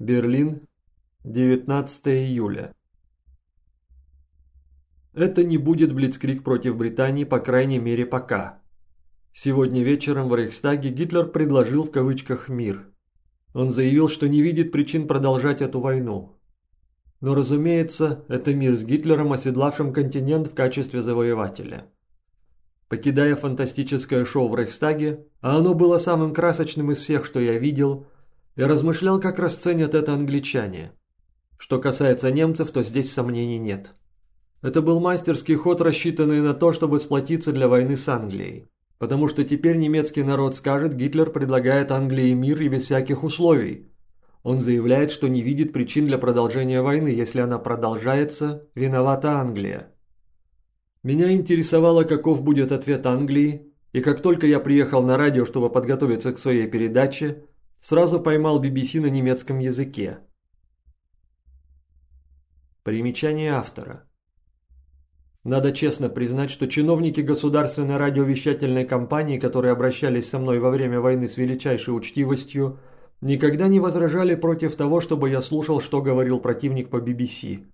Берлин, 19 июля. Это не будет блицкрик против Британии, по крайней мере пока. Сегодня вечером в Рейхстаге Гитлер предложил в кавычках «мир». Он заявил, что не видит причин продолжать эту войну. Но, разумеется, это мир с Гитлером, оседлавшим континент в качестве завоевателя. Покидая фантастическое шоу в Рейхстаге, а оно было самым красочным из всех, что я видел, я размышлял, как расценят это англичане. Что касается немцев, то здесь сомнений нет. Это был мастерский ход, рассчитанный на то, чтобы сплотиться для войны с Англией. Потому что теперь немецкий народ скажет, Гитлер предлагает Англии мир и без всяких условий. Он заявляет, что не видит причин для продолжения войны, если она продолжается, виновата Англия. Меня интересовало, каков будет ответ Англии, и как только я приехал на радио, чтобы подготовиться к своей передаче, сразу поймал BBC на немецком языке. Примечание автора. Надо честно признать, что чиновники государственной радиовещательной компании, которые обращались со мной во время войны с величайшей учтивостью, никогда не возражали против того, чтобы я слушал, что говорил противник по BBC.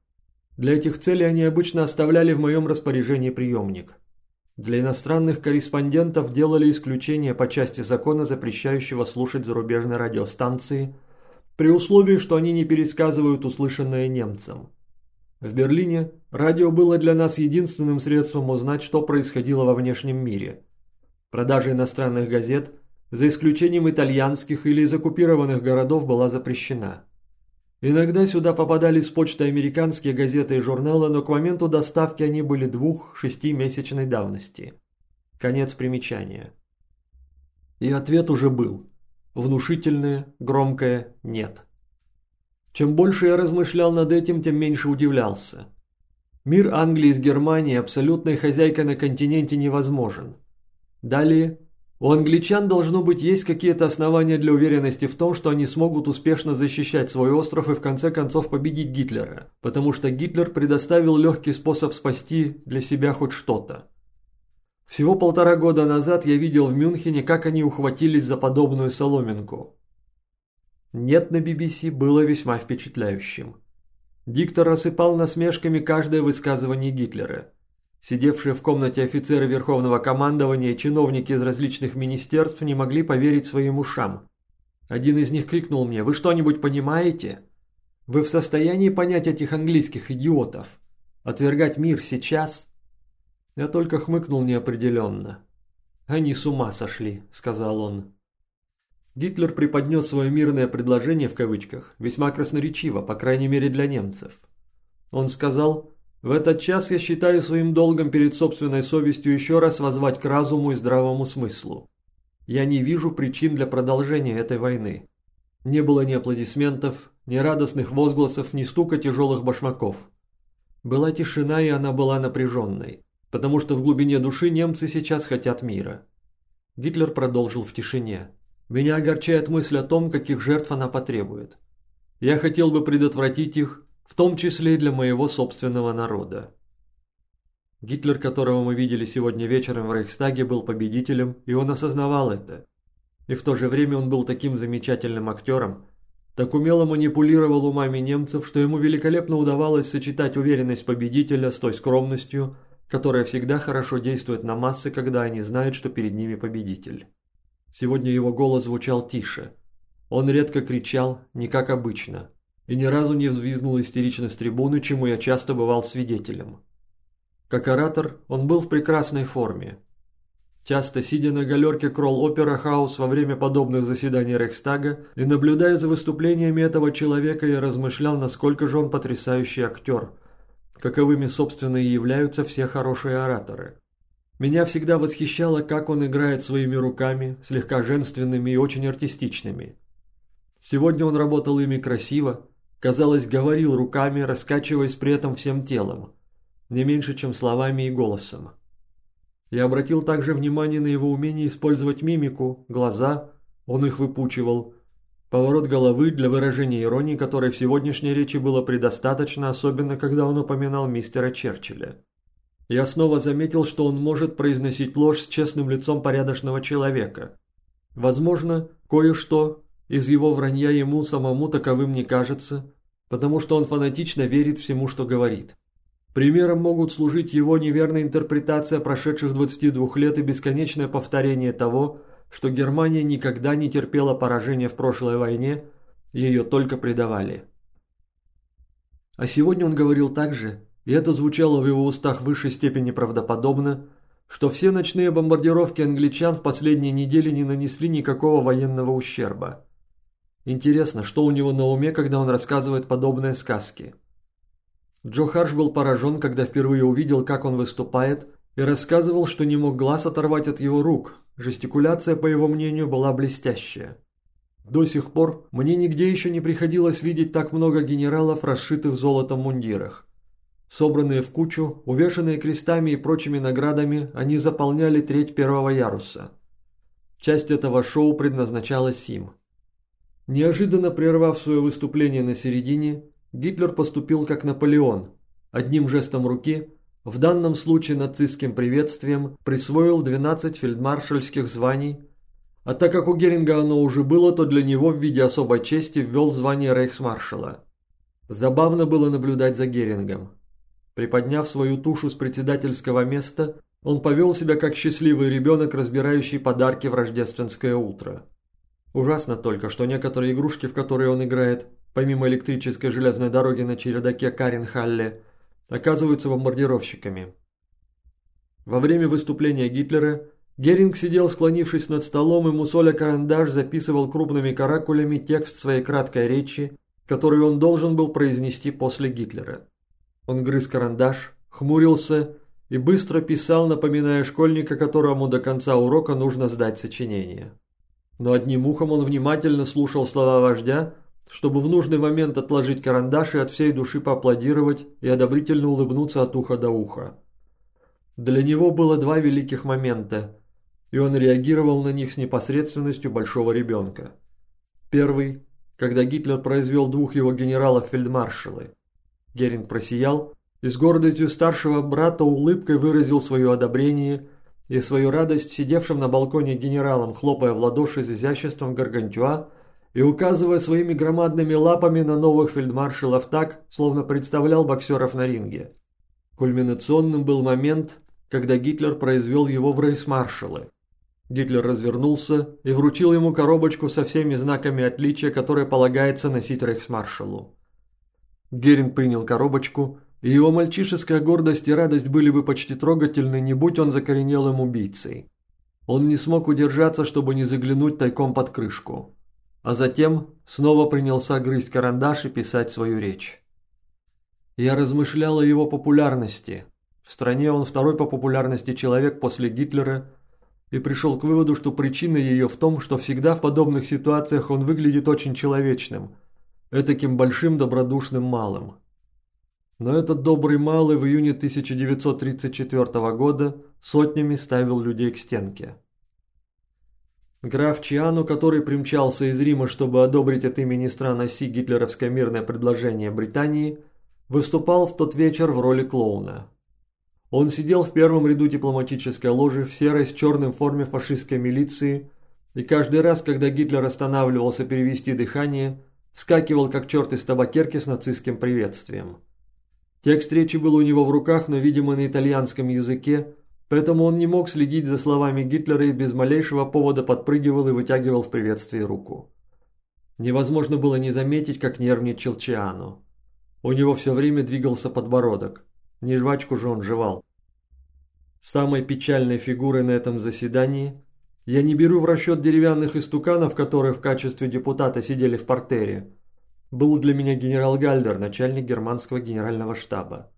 Для этих целей они обычно оставляли в моем распоряжении приемник. Для иностранных корреспондентов делали исключение по части закона, запрещающего слушать зарубежные радиостанции, при условии, что они не пересказывают услышанное немцам. В Берлине радио было для нас единственным средством узнать, что происходило во внешнем мире. Продажа иностранных газет, за исключением итальянских или из оккупированных городов, была запрещена. Иногда сюда попадали с почты американские газеты и журналы, но к моменту доставки они были двух-шестимесячной давности. Конец примечания. И ответ уже был. Внушительное, громкое «нет». Чем больше я размышлял над этим, тем меньше удивлялся. Мир Англии с Германией абсолютной хозяйкой на континенте невозможен. Далее, у англичан должно быть есть какие-то основания для уверенности в том, что они смогут успешно защищать свой остров и в конце концов победить Гитлера, потому что Гитлер предоставил легкий способ спасти для себя хоть что-то. Всего полтора года назад я видел в Мюнхене, как они ухватились за подобную соломинку. «Нет» на BBC было весьма впечатляющим. Диктор рассыпал насмешками каждое высказывание Гитлера. Сидевшие в комнате офицеры Верховного командования и чиновники из различных министерств не могли поверить своим ушам. Один из них крикнул мне «Вы что-нибудь понимаете? Вы в состоянии понять этих английских идиотов? Отвергать мир сейчас?» Я только хмыкнул неопределенно. «Они с ума сошли», — сказал он. Гитлер преподнес свое мирное предложение в кавычках весьма красноречиво, по крайней мере для немцев. Он сказал, «В этот час я считаю своим долгом перед собственной совестью еще раз возвать к разуму и здравому смыслу. Я не вижу причин для продолжения этой войны». Не было ни аплодисментов, ни радостных возгласов, ни стука тяжелых башмаков. Была тишина, и она была напряженной, потому что в глубине души немцы сейчас хотят мира. Гитлер продолжил в тишине. Меня огорчает мысль о том, каких жертв она потребует. Я хотел бы предотвратить их, в том числе и для моего собственного народа. Гитлер, которого мы видели сегодня вечером в Рейхстаге, был победителем, и он осознавал это. И в то же время он был таким замечательным актером, так умело манипулировал умами немцев, что ему великолепно удавалось сочетать уверенность победителя с той скромностью, которая всегда хорошо действует на массы, когда они знают, что перед ними победитель. Сегодня его голос звучал тише. Он редко кричал, не как обычно, и ни разу не взвизгнул истерично с трибуны, чему я часто бывал свидетелем. Как оратор он был в прекрасной форме. Часто сидя на галерке Кролл Опера Хаус во время подобных заседаний Рейхстага и наблюдая за выступлениями этого человека, я размышлял, насколько же он потрясающий актер, каковыми, собственно, и являются все хорошие ораторы. Меня всегда восхищало, как он играет своими руками, слегка женственными и очень артистичными. Сегодня он работал ими красиво, казалось, говорил руками, раскачиваясь при этом всем телом, не меньше, чем словами и голосом. Я обратил также внимание на его умение использовать мимику, глаза, он их выпучивал, поворот головы для выражения иронии, которой в сегодняшней речи было предостаточно, особенно когда он упоминал мистера Черчилля. Я снова заметил, что он может произносить ложь с честным лицом порядочного человека. Возможно, кое-что, из его вранья ему самому таковым не кажется, потому что он фанатично верит всему, что говорит. Примером могут служить его неверная интерпретация прошедших 22 лет и бесконечное повторение того, что Германия никогда не терпела поражения в прошлой войне, ее только предавали. А сегодня он говорил также, и это звучало в его устах в высшей степени правдоподобно, что все ночные бомбардировки англичан в последние недели не нанесли никакого военного ущерба. Интересно, что у него на уме, когда он рассказывает подобные сказки? Джо Харш был поражен, когда впервые увидел, как он выступает, и рассказывал, что не мог глаз оторвать от его рук. Жестикуляция, по его мнению, была блестящая. До сих пор мне нигде еще не приходилось видеть так много генералов, расшитых золотом мундирах. Собранные в кучу, увешанные крестами и прочими наградами, они заполняли треть первого яруса. Часть этого шоу предназначалась им. Неожиданно прервав свое выступление на середине, Гитлер поступил как Наполеон. Одним жестом руки, в данном случае нацистским приветствием, присвоил 12 фельдмаршальских званий, а так как у Геринга оно уже было, то для него в виде особой чести ввел звание рейхсмаршала. Забавно было наблюдать за Герингом. Приподняв свою тушу с председательского места, он повел себя как счастливый ребенок, разбирающий подарки в рождественское утро. Ужасно только, что некоторые игрушки, в которые он играет, помимо электрической железной дороги на чердаке Каренхалле, оказываются бомбардировщиками. Во время выступления Гитлера Геринг сидел склонившись над столом и мусоля карандаш записывал крупными каракулями текст своей краткой речи, которую он должен был произнести после Гитлера. Он грыз карандаш, хмурился и быстро писал, напоминая школьника, которому до конца урока нужно сдать сочинение. Но одним ухом он внимательно слушал слова вождя, чтобы в нужный момент отложить карандаш и от всей души поаплодировать и одобрительно улыбнуться от уха до уха. Для него было два великих момента, и он реагировал на них с непосредственностью большого ребенка. Первый, когда Гитлер произвел двух его генералов фельдмаршалы. Геринг просиял и с гордостью старшего брата улыбкой выразил свое одобрение и свою радость сидевшим на балконе генералам, хлопая в ладоши с изяществом Гаргантюа, и указывая своими громадными лапами на новых фельдмаршалов так, словно представлял боксеров на ринге. Кульминационным был момент, когда Гитлер произвел его в рейхсмаршалы. Гитлер развернулся и вручил ему коробочку со всеми знаками отличия, которые полагается носить рейхсмаршалу. Геринг принял коробочку, его мальчишеская гордость и радость были бы почти трогательны, не будь он закоренелым убийцей. Он не смог удержаться, чтобы не заглянуть тайком под крышку а затем снова принялся грызть карандаш и писать свою речь. Я размышлял о его популярности. В стране он второй по популярности человек после Гитлера и пришел к выводу, что причина ее в том, что всегда в подобных ситуациях он выглядит очень человечным, этаким большим добродушным малым. Но этот добрый малый в июне 1934 года сотнями ставил людей к стенке. Граф Чиану, который примчался из Рима, чтобы одобрить от имени стран оси гитлеровское мирное предложение Британии, выступал в тот вечер в роли клоуна. Он сидел в первом ряду дипломатической ложи в серой с черным форме фашистской милиции, и каждый раз, когда Гитлер останавливался перевести дыхание, вскакивал как черт из табакерки с нацистским приветствием. Текст речи был у него в руках, но, видимо, на итальянском языке, Поэтому он не мог следить за словами Гитлера и без малейшего повода подпрыгивал и вытягивал в приветствии руку. Невозможно было не заметить, как нервничал Чиану. У него все время двигался подбородок. Не жвачку же он жевал. Самой печальной фигурой на этом заседании я не беру в расчет деревянных истуканов, которые в качестве депутата сидели в портере. Был для меня генерал Гальдер, начальник германского генерального штаба.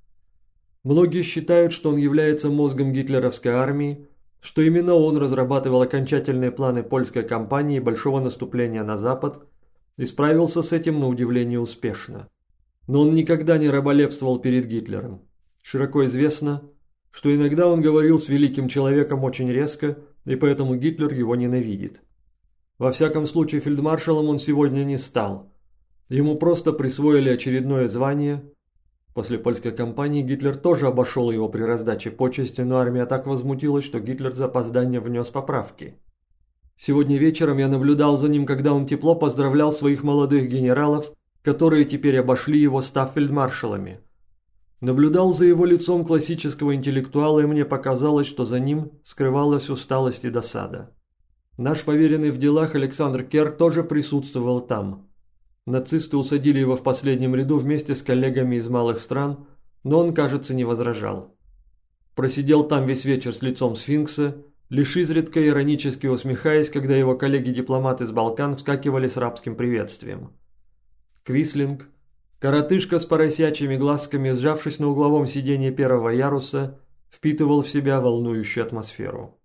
Многие считают, что он является мозгом гитлеровской армии, что именно он разрабатывал окончательные планы польской кампании большого наступления на Запад и справился с этим на удивление успешно. Но он никогда не раболепствовал перед Гитлером. Широко известно, что иногда он говорил с великим человеком очень резко, и поэтому Гитлер его ненавидит. Во всяком случае, фельдмаршалом он сегодня не стал. Ему просто присвоили очередное звание, После польской кампании Гитлер тоже обошел его при раздаче почести, но армия так возмутилась, что Гитлер за опоздание внес поправки. Сегодня вечером я наблюдал за ним, когда он тепло поздравлял своих молодых генералов, которые теперь обошли его, став фельдмаршалами. Наблюдал за его лицом классического интеллектуала, и мне показалось, что за ним скрывалась усталость и досада. Наш поверенный в делах Александр Кер тоже присутствовал там. Нацисты усадили его в последнем ряду вместе с коллегами из малых стран, но он, кажется, не возражал. Просидел там весь вечер с лицом сфинкса, лишь изредка иронически усмехаясь, когда его коллеги-дипломаты с Балкан вскакивали с рабским приветствием. Квислинг, коротышка с поросячьими глазками, сжавшись на угловом сиденье первого яруса, впитывал в себя волнующую атмосферу.